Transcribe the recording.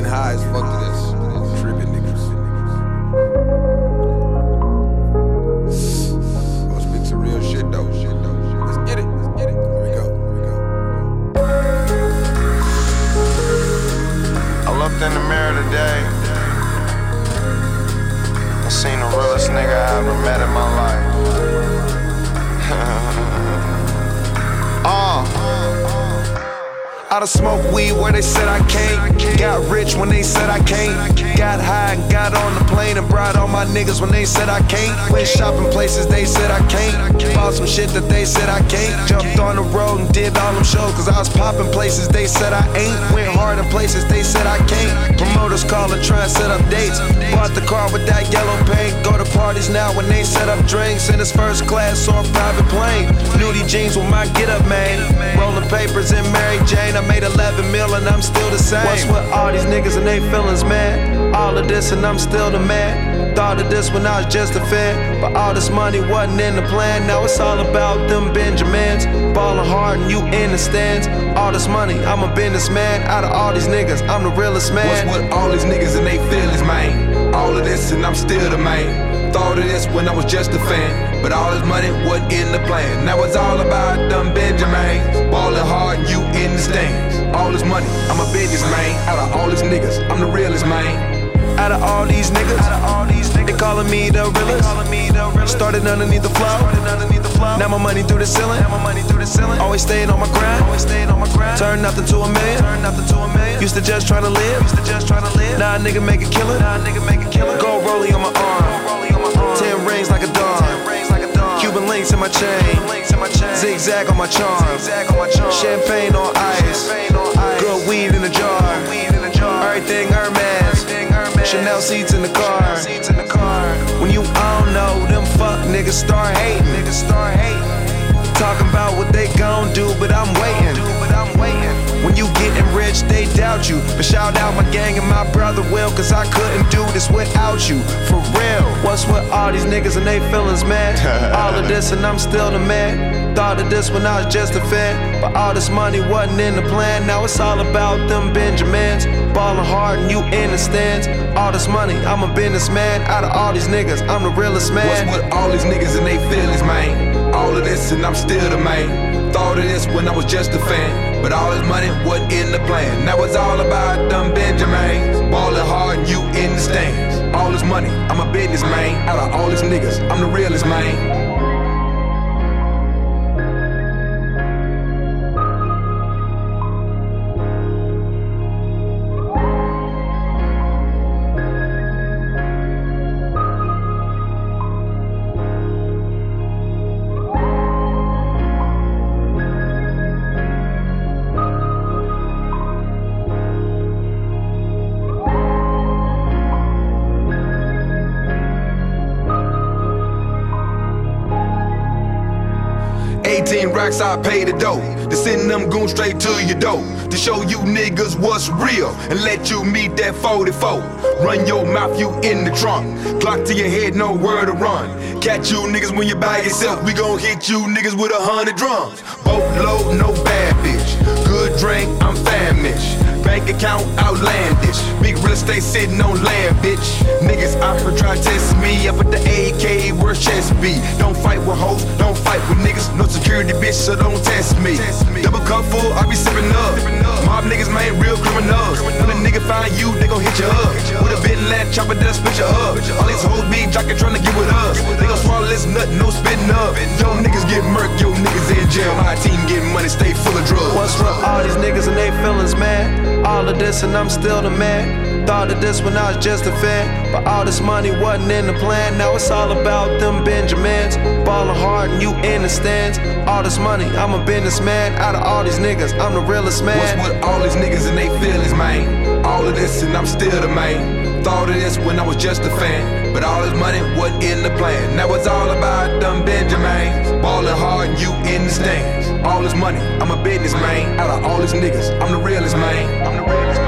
getting high as fuck to this. Tripping niggas. I gonna speak some real shit though. Shit though. Let's get it. Let's get it. Here we go. Here we go. I looked in the mirror today. I seen the realest nigga I ever met in my life. uh. I done smoked weed where they said I can't. Got rich when they said I can't. Got high and got on the plane and brought all my niggas when they said I can't. Went shopping places they said I can't. Bought some shit that they said I can't. Jumped on the road and did all them shows cause I was popping places they said I ain't. Went hard in places they said I can't. Promoters call and try and set up dates. Bought the car with that yellow paint. Go to parties now when they set up drinks in his first class or private plane. Nudie jeans with my get up, man. Rolling papers in Mary Jane. I made 11 mil and I'm still the same. What's with all these niggas and they feelings, man? All of this and I'm still the man. Thought of this when I was just a fan. But all this money wasn't in the plan. Now it's all about them Benjamins. Ballin' hard and you in the stands. All this money, I'm a businessman. Out of all these niggas, I'm the realest man. What's with all these niggas and they feelings, man? All of this and I'm still the man. Thought of this when I was just a fan. But all this money wasn't in the plan. Now it's all about them Benjamins. Ballin' hard you in the stands. All this money, I'm a businessman. Out of all these niggas, I'm the realest man. Out of all these niggas, they calling me the realest. Started underneath the floor. Now my money through the ceiling. Always staying on my grind. Turn nothing to a million. Used to just try to live. Used to just trying to live. Now a nigga make a killing. Gold rolling on my arm. rollin' on my Ten rings like a dawn. My chain. Zigzag on my charm. Champagne on ice. Good weed in a jar. Everything Hermes. Chanel seats in the car. When you don't know, them fuck niggas start hating. Shout out my gang and my brother Will, cause I couldn't do this without you. For real. What's with all these niggas and they feelings, man? all of this and I'm still the man. Thought of this when I was just a fan. But all this money wasn't in the plan. Now it's all about them Benjamins. Ballin' hard and you in the stands. All this money, I'm a businessman. Out of all these niggas, I'm the realest man. What's with all these niggas and they feelings, man? And I'm still the man. Thought of this when I was just a fan. But all this money wasn't in the plan. Now it's all about them Benjamins. Ballin' hard and you in the stands. All this money, I'm a businessman. Out of all these niggas, I'm the realest man. Racks, I pay the dough. To send them goons straight to your door. To show you niggas what's real and let you meet that 44. Run your mouth, you in the trunk. Clock to your head, nowhere to run. Catch you niggas when you're by yourself. We gon' hit you niggas with a hundred drums. Boat load, no bad bitch. Good drink, I'm famished. Bank account outlandish. Big real estate sitting on land, bitch. Niggas out here try to test me. I put the AK where chest be. Don't fight with hoes, don't fight with niggas. Bitch, so don't test me. Double cup full, I be sipping up. Mob niggas, man, real criminals. When a nigga find you, they gon' hit you up. With a bit lat chopper, then spit you up. All these hoes be jockin' trying to get with us. They gon' swallow this nut, no spitting up. Yo, niggas get murked, yo, niggas in jail. My team getting money, stay full of drugs. What's with all these niggas and they feelings, man? All of this and I'm still the man. Thought of this when I was just a fan. But all this money wasn't in the plan. Now it's all about them Benjamins. Ballin' hard and you in the stands. All this money, I'm a businessman. Out of all these niggas, I'm the realest man. What's with all these niggas and they feelings, man? All of this and I'm still the man. Thought of this when I was just a fan. But all this money wasn't in the plan. Now it's all about them Benjamins. Ballin' hard and you in the stands. All this money, I'm a businessman. Out of all these niggas, I'm the realest man. I'm the realest.